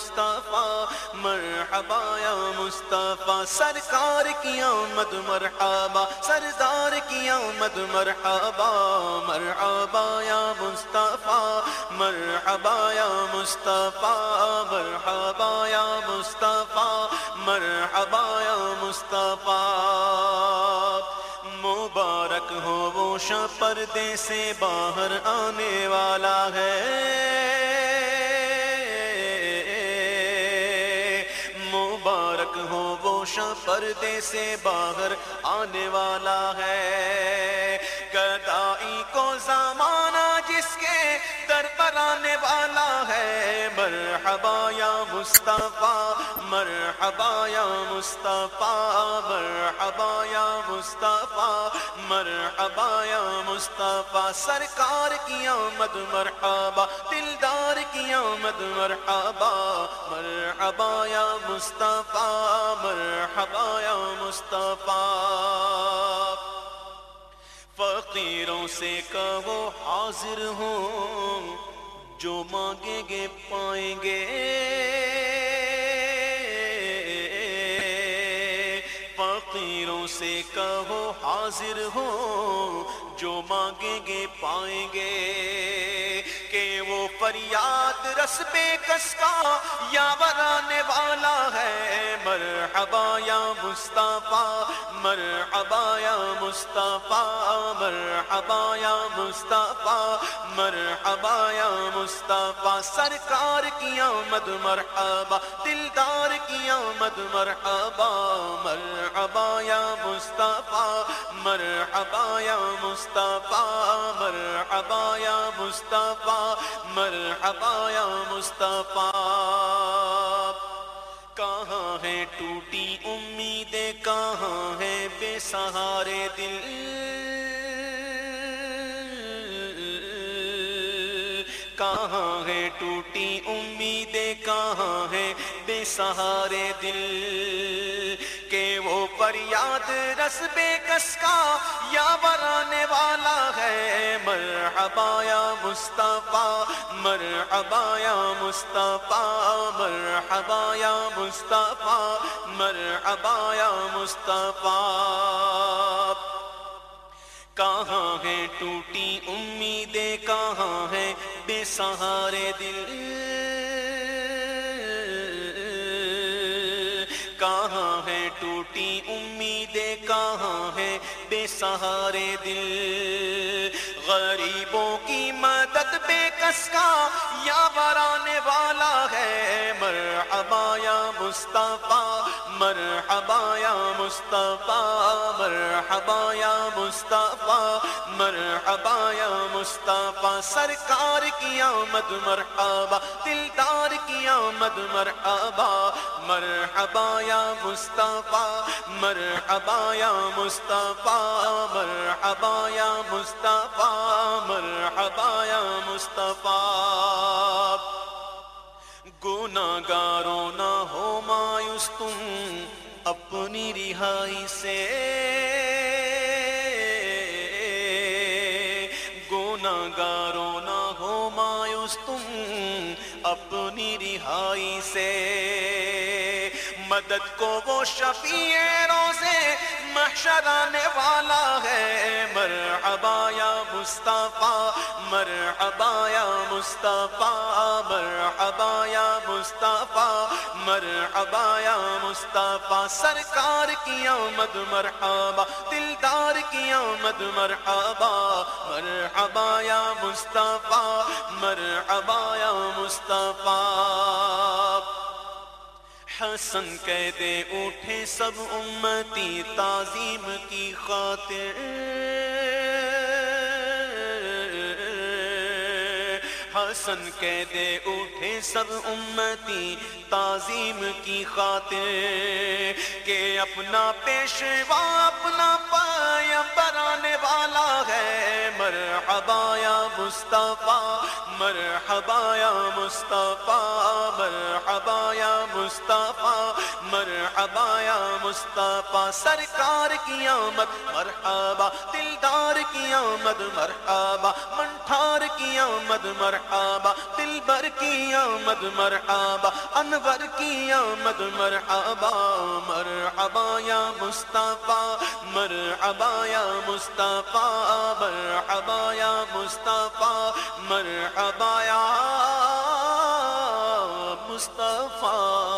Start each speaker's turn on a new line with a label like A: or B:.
A: مصطفیٰ، مرحبا یا مصطفیٰ، سرکار کی آمد مرحبا، سردار کی آمد مرحبا مرحبا یا مصطفیٰ، مرحبا یا مصطفیٰ، مرحبا یا مصطفیٰ، مرحبا یا مصطفیٰ۔ مبارک ہو وہ شاہ پردے سے باہر آنے والا ہے۔ ہو پردے سے باہر آنے والا ہے۔ گدائی کو زمانہ جس کے در پر آنے والا ہے۔ مرحبا یا مصطفیٰ، مرحبا یا مصطفیٰ، مرحبا یا مصطفیٰ، مرحبا یا مصطفیٰ۔ سرکار کی آمد مرحبا، دلدار کی آمد مرحبا۔ مرحبا یا مصطفیٰ، مرحبا یا مصطفیٰ۔ فقیروں سے کہو حاضر ہوں۔ جو مانگیں گے پائیں گے۔ فقیروں سے کہو حاضر ہوں جو مانگیں گے پائیں گے۔ کہ وہ فریاد رس بے کس کا یا ورانے والا ہے؟ مرحبا یا مصطفیٰ، مرحبا یا مصطفیٰ، مرحبا یا مصطفیٰ، مرحبا یا مصطفیٰ، سرکار کی آمد مرحبا، دلدار کی آمد مرحبا۔ مصطفیٰ، مرحبا یا مصطفیٰ، مرحبا یا مصطفیٰ، مرحبا یا مصطفیٰ۔ کہاں ہے ٹوٹی امیدیں، کہاں ہے بے سہارے دل؟ کہاں ہے ٹوٹی امیدیں، کہاں ہے بے سہارے دل؟ فریاد رس بے کس کا یا برانے والا ہے؟ مرحبا یا مصطفیٰ، مرحبا یا مصطفیٰ، مرحبا یا مصطفیٰ، مرحبا یا مصطفیٰ۔ کہاں ہے ٹوٹی امیدیں؟ کہاں ہے بے سہارے دل؟ ٹوٹی امیدیں کہاں ہے بے سہارے دل۔ غریبوں کی مدد بے کس کا؟ یا برانے والا ہے۔ مرحبا مصطفیٰ، مرحبا یا مصطفیٰ، مرحبا یا مصطفیٰ، مرحبا یا مصطفیٰ، سرکار کی آمد مرحبا، دلدار کی آمد مرحبا مرحبا یا مصطفیٰ، مرحبا یا مصطفیٰ، مرحبا یا مصطفیٰ، مرحبا یا مصطفیٰ۔ گناہگاروں نہ ہو مایوس تم اپنی رہائی سے۔ گناہگاروں نہ ہو مایوس تم اپنی رہائی سے۔ مدد کو وہ شفیع محشر آنے والا ہے۔ مرحبا یا مصطفیٰ، مرحبا یا مصطفیٰ، مرحبا یا مصطفیٰ، مرحبا یا مصطفیٰ۔ سرکار کی آمد مرحبا، دلدار کی آمد مرحبا۔ مرحبا یا مصطفیٰ، مرحبا یا مصطفیٰ۔ حسن کہہ دے اٹھے سب امتی تعظیم کی خاطر۔ ہاں حسن کہہ دے اٹھے سب امتی تعظیم کی خاطر۔ کہ اپنا پیشوا اپنا پایا برانے والا ہے مرحبا یا مصطفیٰ، مرحبا یا مصطفیٰ، مرحبا یا مصطفیٰ، مرحبا یا مصطفیٰ، سرکار کی آمد، مرحبا، دلدار کی آمد، مرحبا، منٹھار کی آمد، مرحبا، دلبر کی آمد، مرحبا، انور کی آمد، مرحبا مرحبا یا مصطفیٰ، مرحبا یا مصطفیٰ، مرحبا یا مصطفیٰ مرحبا یا مصطفیٰ۔